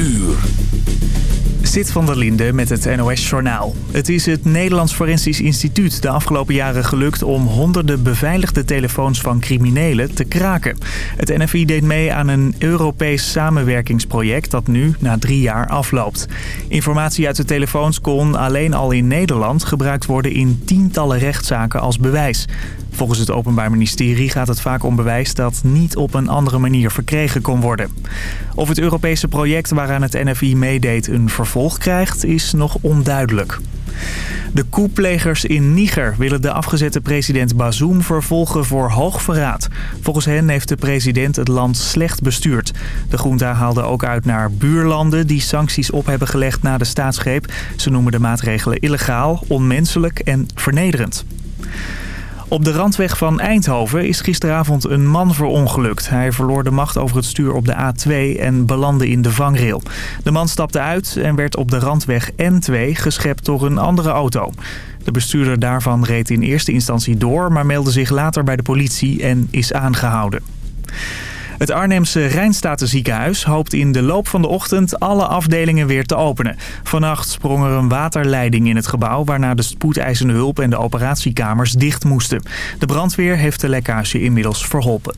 uur. Zit van der Linde met het NOS-journaal. Het is het Nederlands Forensisch Instituut de afgelopen jaren gelukt om honderden beveiligde telefoons van criminelen te kraken. Het NFI deed mee aan een Europees samenwerkingsproject dat nu na drie jaar afloopt. Informatie uit de telefoons kon alleen al in Nederland gebruikt worden in tientallen rechtszaken als bewijs. Volgens het Openbaar Ministerie gaat het vaak om bewijs dat niet op een andere manier verkregen kon worden. Of het Europese project waaraan het NFI meedeed een vervolg krijgt, is nog onduidelijk. De koeplegers in Niger willen de afgezette president Bazoum vervolgen voor hoogverraad. Volgens hen heeft de president het land slecht bestuurd. De junta haalde ook uit naar buurlanden die sancties op hebben gelegd na de staatsgreep. Ze noemen de maatregelen illegaal, onmenselijk en vernederend. Op de randweg van Eindhoven is gisteravond een man verongelukt. Hij verloor de macht over het stuur op de A2 en belandde in de vangrail. De man stapte uit en werd op de randweg N2 geschept door een andere auto. De bestuurder daarvan reed in eerste instantie door, maar meldde zich later bij de politie en is aangehouden. Het Arnhemse Rijnstatenziekenhuis hoopt in de loop van de ochtend alle afdelingen weer te openen. Vannacht sprong er een waterleiding in het gebouw waarna de spoedeisende hulp en de operatiekamers dicht moesten. De brandweer heeft de lekkage inmiddels verholpen.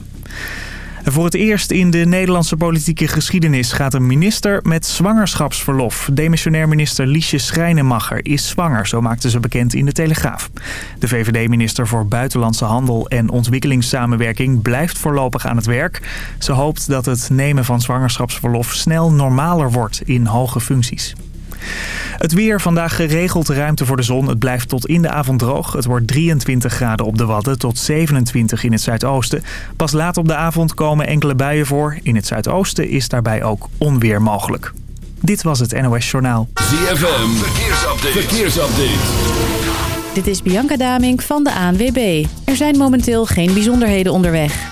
Voor het eerst in de Nederlandse politieke geschiedenis gaat een minister met zwangerschapsverlof. Demissionair minister Liesje Schrijnemacher is zwanger, zo maakte ze bekend in de Telegraaf. De VVD-minister voor Buitenlandse Handel en Ontwikkelingssamenwerking blijft voorlopig aan het werk. Ze hoopt dat het nemen van zwangerschapsverlof snel normaler wordt in hoge functies. Het weer, vandaag geregeld ruimte voor de zon. Het blijft tot in de avond droog. Het wordt 23 graden op de Wadden tot 27 in het zuidoosten. Pas laat op de avond komen enkele buien voor. In het zuidoosten is daarbij ook onweer mogelijk. Dit was het NOS Journaal. ZFM, verkeersupdate. verkeersupdate. Dit is Bianca Damink van de ANWB. Er zijn momenteel geen bijzonderheden onderweg.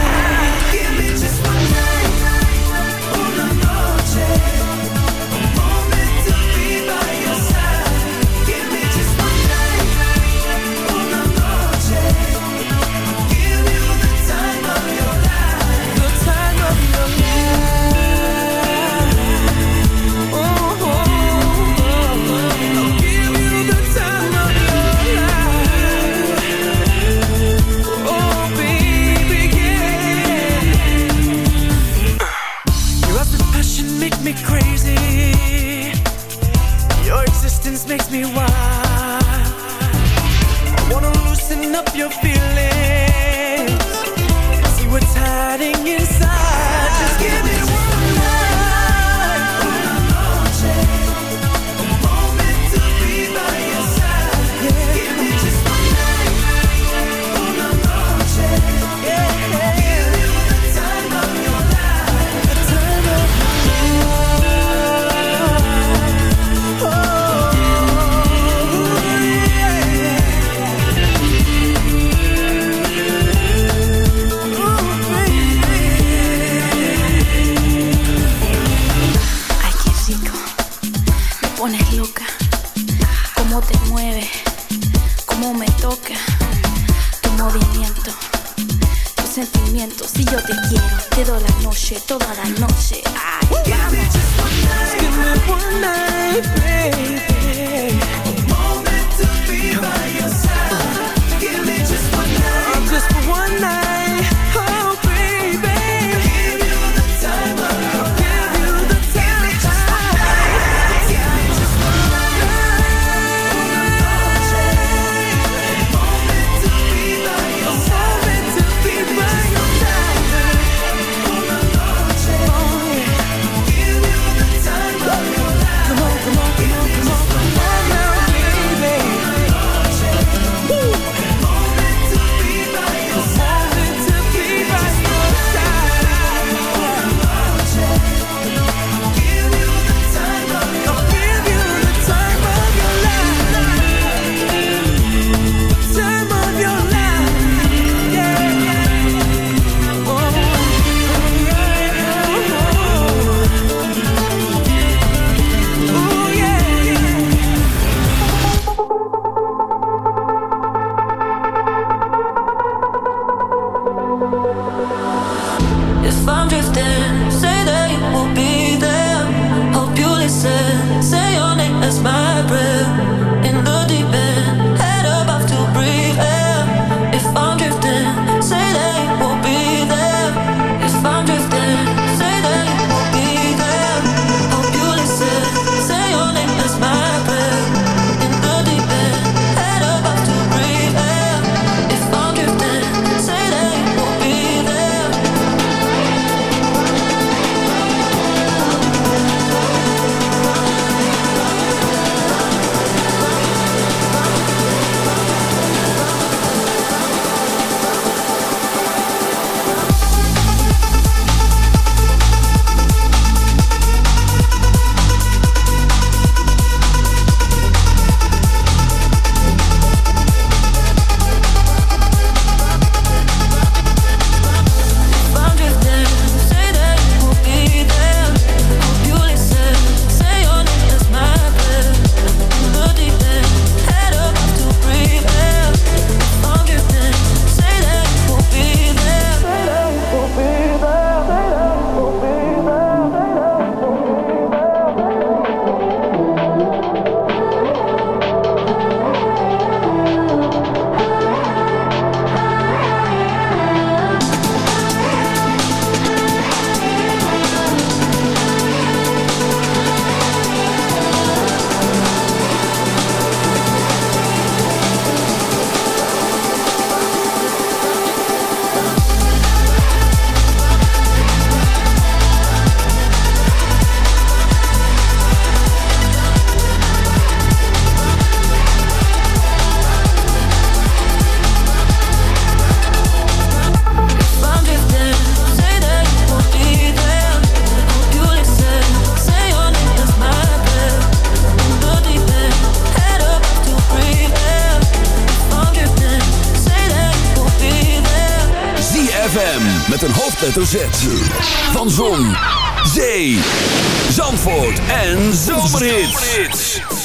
me crazy. Your existence makes me wild. I wanna loosen up your feelings. See what's hiding inside. Sentimientos. Si yo te quiero, te doy la noche, toda la noche. Van Zon, Zee, Zandvoort en Zomerhits.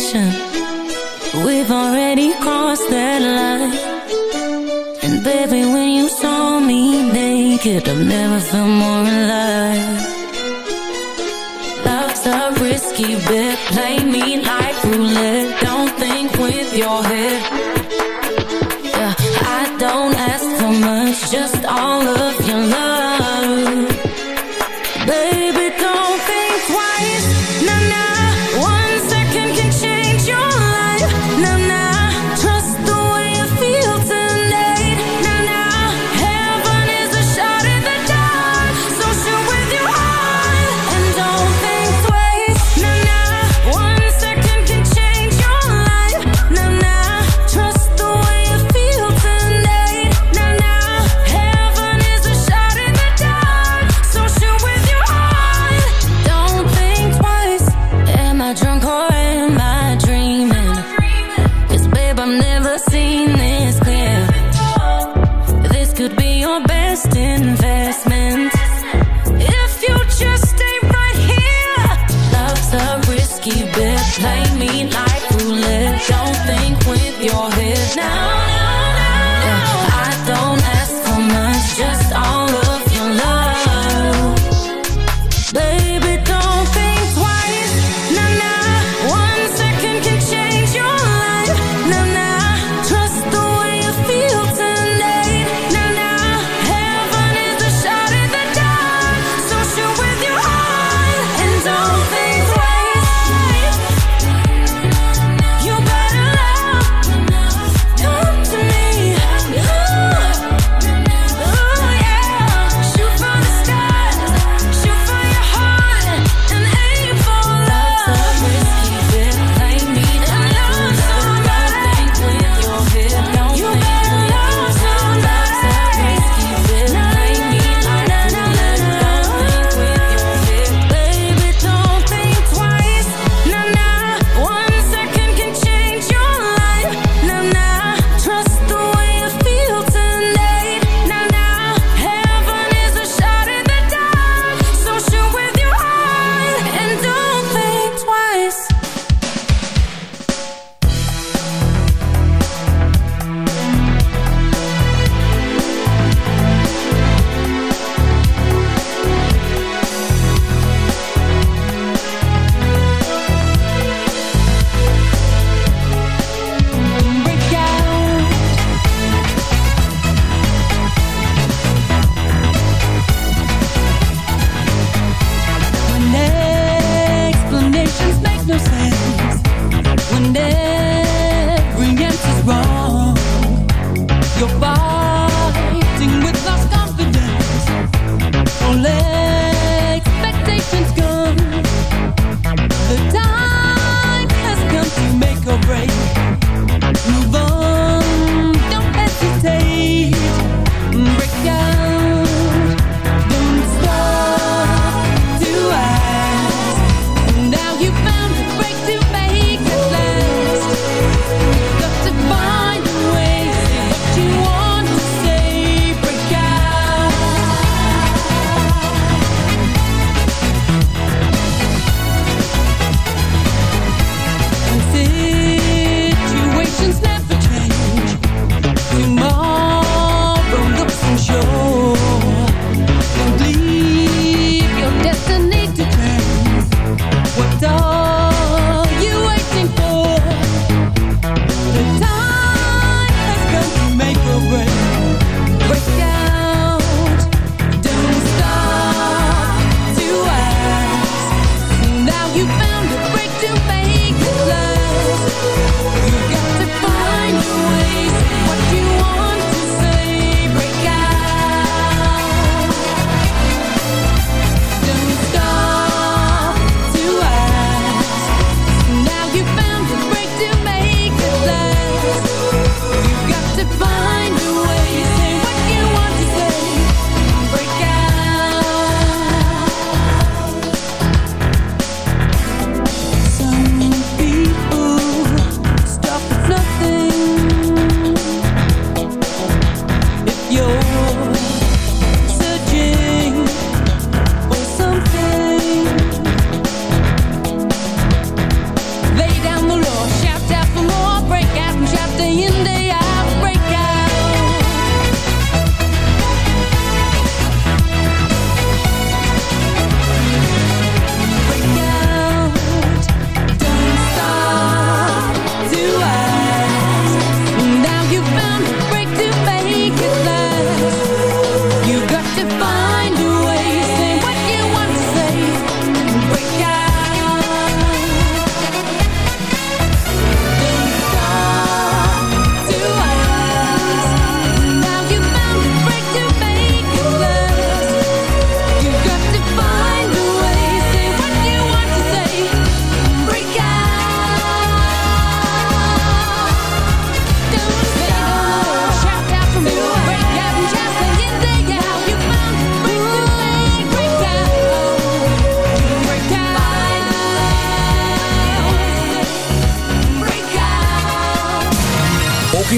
We've already crossed that line. And baby, when you saw me naked I've never felt more alive. Love's a risky bet, play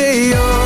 cheio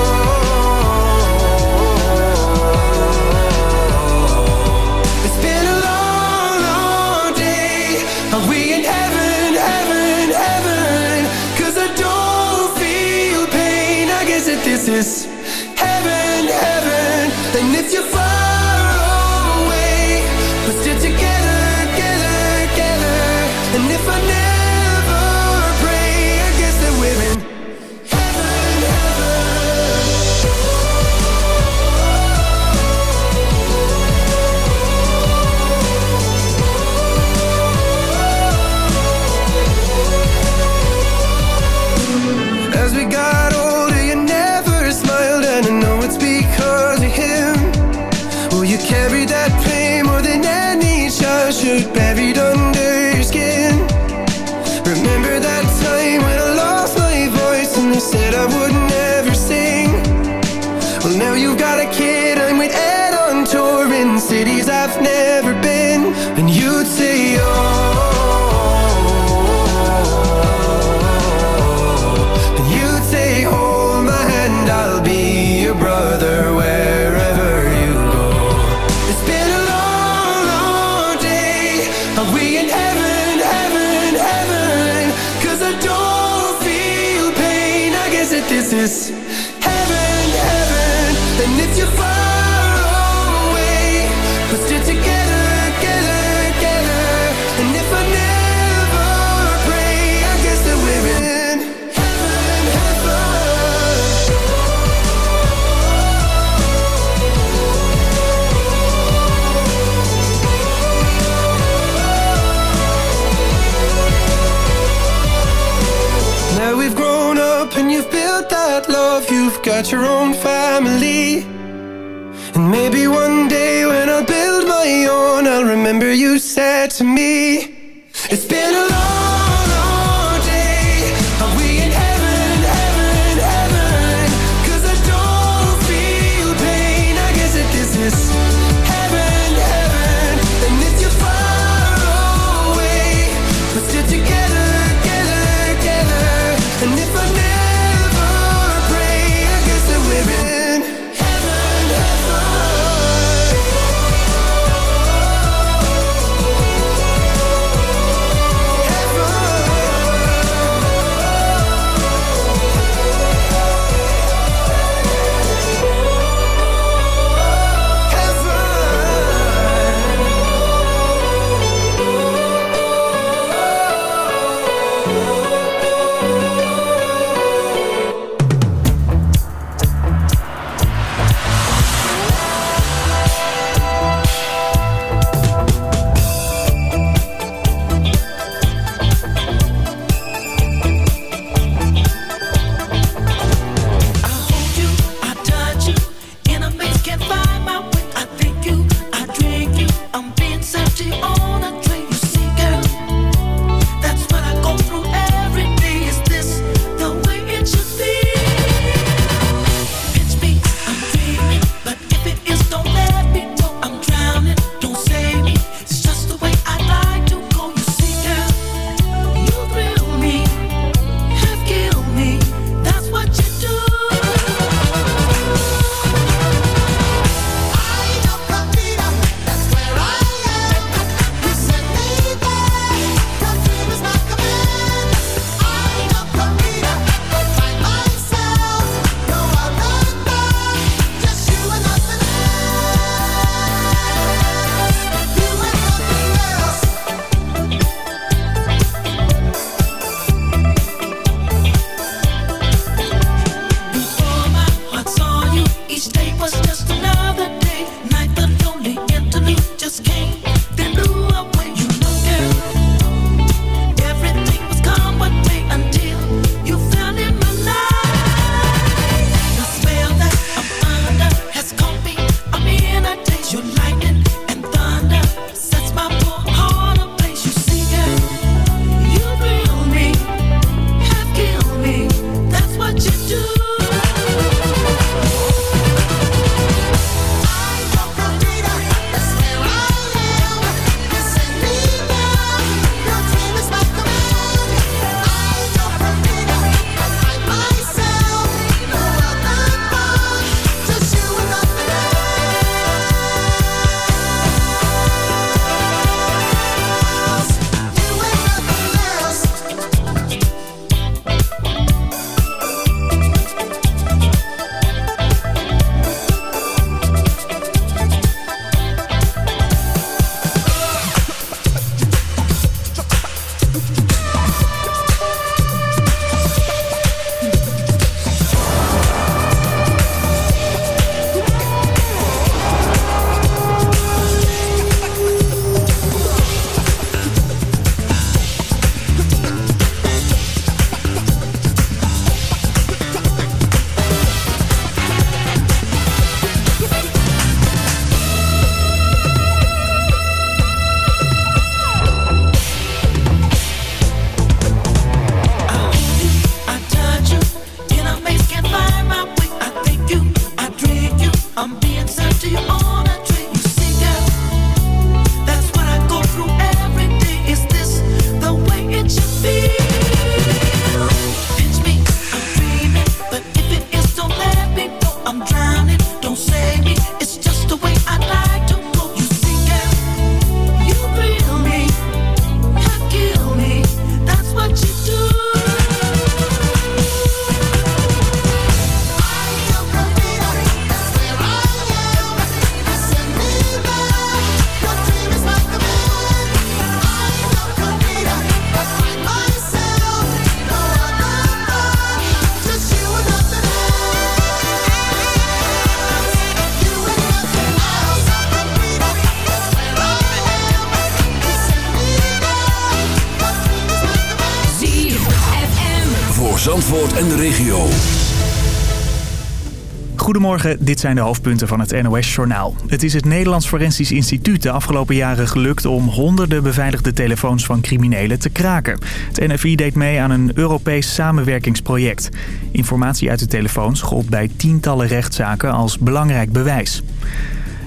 Dit zijn de hoofdpunten van het NOS-journaal. Het is het Nederlands Forensisch Instituut de afgelopen jaren gelukt om honderden beveiligde telefoons van criminelen te kraken. Het NFI deed mee aan een Europees samenwerkingsproject. Informatie uit de telefoons gold bij tientallen rechtszaken als belangrijk bewijs.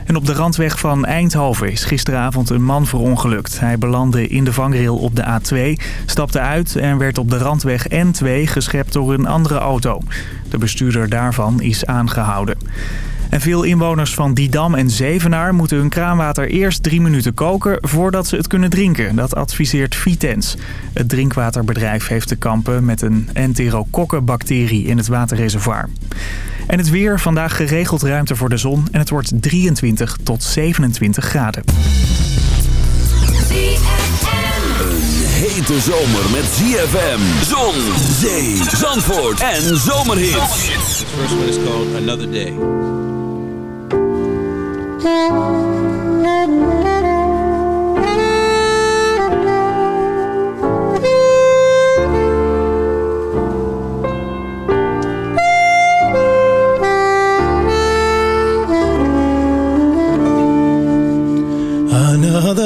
En op de randweg van Eindhoven is gisteravond een man verongelukt. Hij belandde in de vangrail op de A2, stapte uit en werd op de randweg N2 geschept door een andere auto. De bestuurder daarvan is aangehouden. En veel inwoners van Didam en Zevenaar moeten hun kraanwater eerst drie minuten koken voordat ze het kunnen drinken. Dat adviseert Vitens. Het drinkwaterbedrijf heeft te kampen met een enterokokkenbacterie in het waterreservoir. En het weer, vandaag geregeld ruimte voor de zon en het wordt 23 tot 27 graden. Een hete zomer met ZFM, zon, zee, zandvoort en zomerhits. This first one is called Another Day.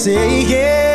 Say, yeah,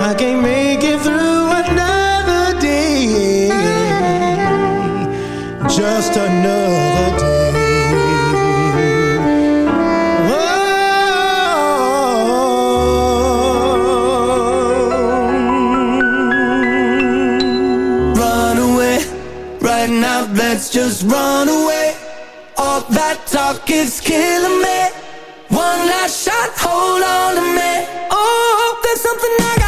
I can't make it through another day. Just another day. Run away right now, let let's just run away. All that talk is killing me. One last shot, hold on to me. Oh, there's something I gotta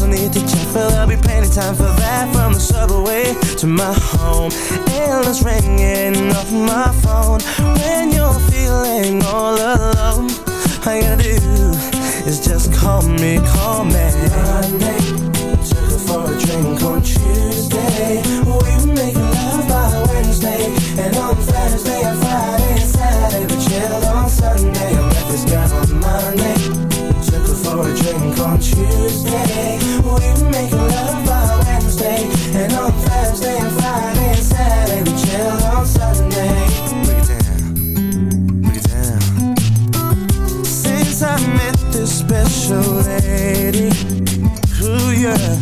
No need to check, but there'll be plenty time for that From the subway to my home. Endless ringing off my phone When you're feeling all alone. All you gotta do is just call me, call me. Monday, took her for a drink on Tuesday. We were making love by Wednesday And on Thursday drink on Tuesday. We making love by Wednesday And on Thursday and Friday and Saturday We chilled on Sunday. Break it down, break it down. Since I met this special lady Ooh yeah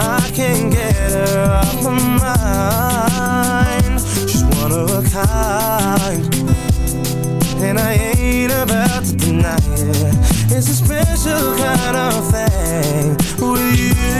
I can't get her off my mind She's one of a kind And I ain't about to deny it It's a special kind of thing With you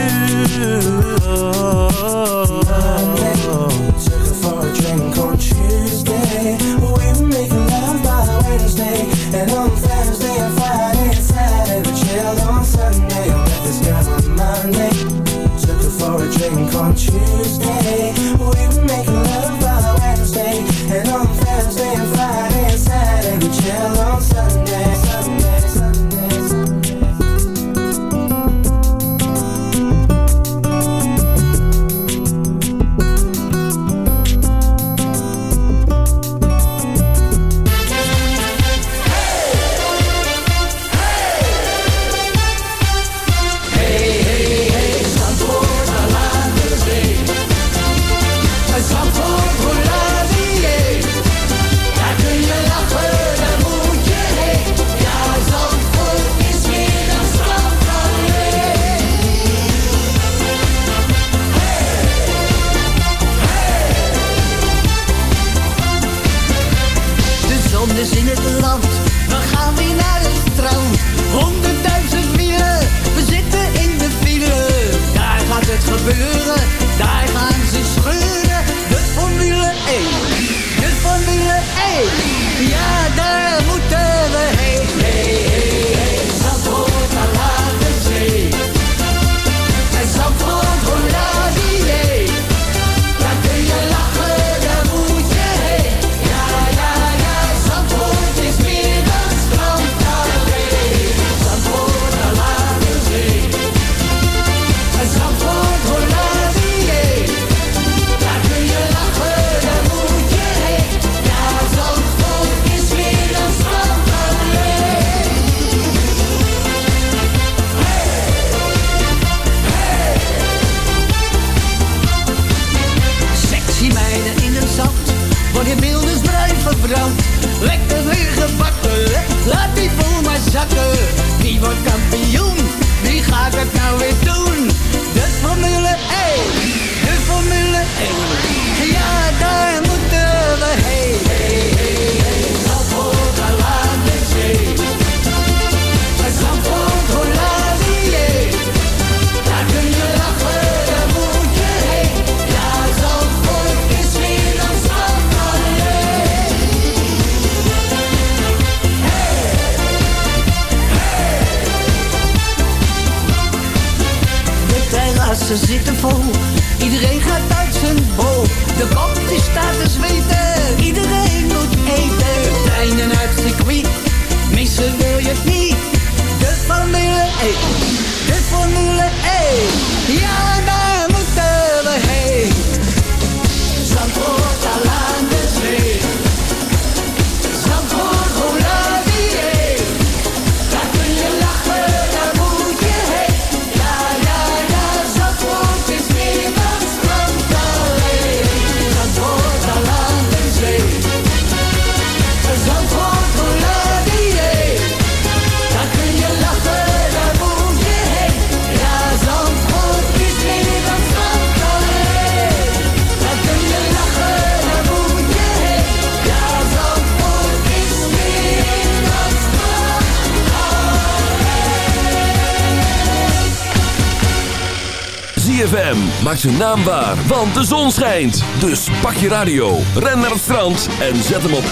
ZFM maakt zijn naam waar, want de zon schijnt. Dus pak je radio, ren naar het strand en zet hem op 106.9.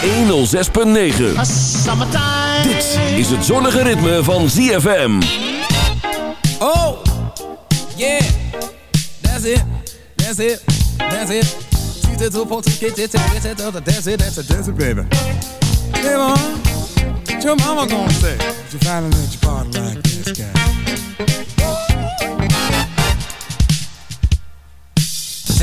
Dit is het zonnige ritme van ZFM. Oh, yeah, that's it, that's it, that's it. Two folks get it, get it, that's it, that's it, that's it, baby. Hey, mom, what your mama gonna say? If you finally let your body like this guy.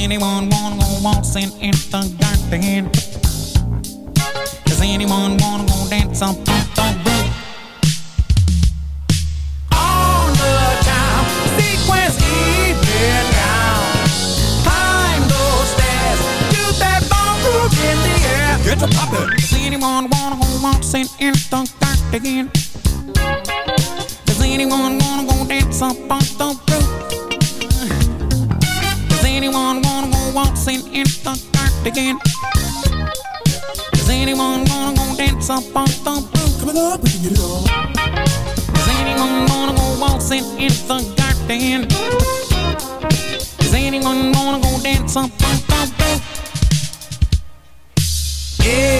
Does anyone wanna go waltzing in the garden? Does anyone wanna go dance up on the roof? On the time, sequence even down. Climb those stairs, do that move in the air. Get to poppin'. Does anyone wanna go waltzing in the garden? Does anyone wanna go dance up on the roof? Anyone wanna go waltzing in the garden? Does anyone wanna go dance up on the roof? We can get it on. Does anyone wanna go waltzing in the garden? Does anyone wanna go dance up on the roof? If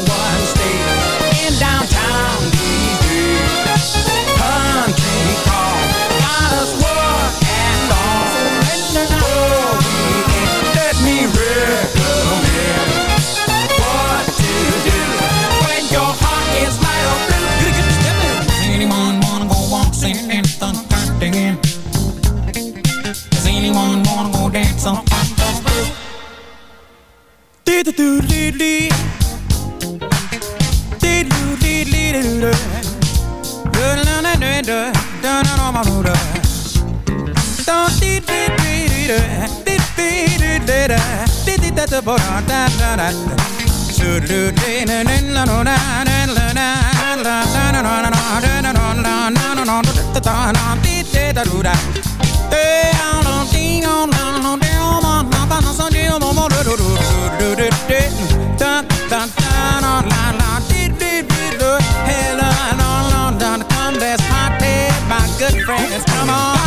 good friends. Come on,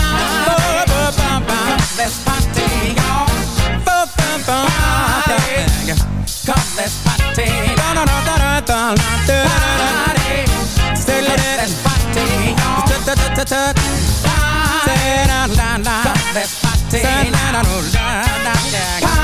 let's party, y'all. Let's party. Da da da da da da da Party. Say let's party. Da da da da da. Let's party. La la la la la.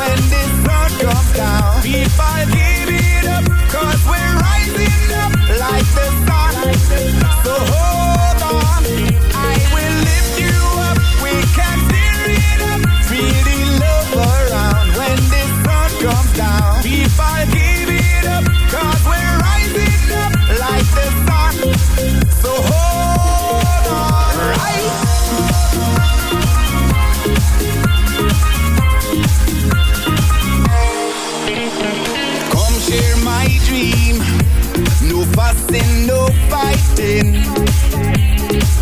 When the sun comes down. People give it up, cause we're rising up like fighting.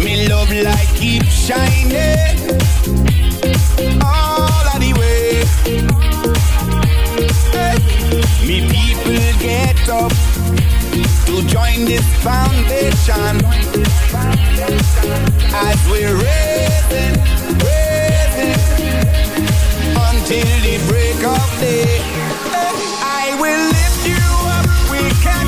Me love like keep shining. All of the way. Hey. Me people get up to join this foundation. As we're raising, raising until the break of day. I will lift you up. We can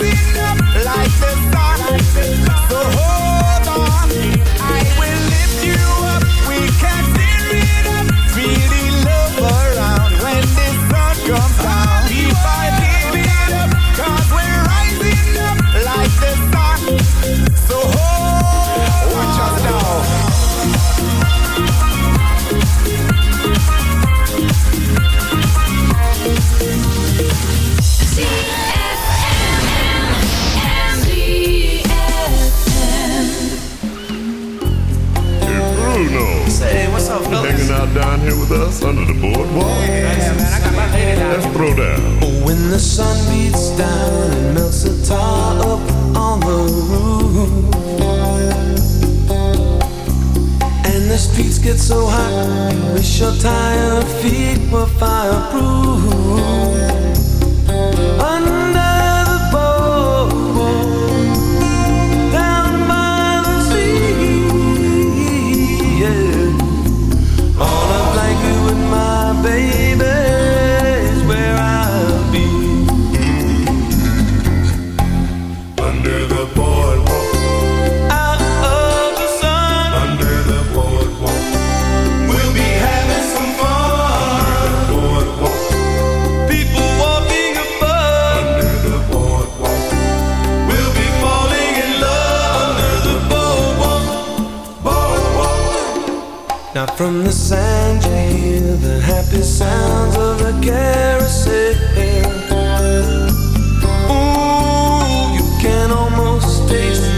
We're rising here with us under the boardwalk. Yeah, man, Let's throw down. Oh, when the sun beats down and melts the tar up on the roof. And the streets get so hot, you wish your tired feet were fireproof. From the sand you hear the happy sounds of a carousel. Ooh, you can almost taste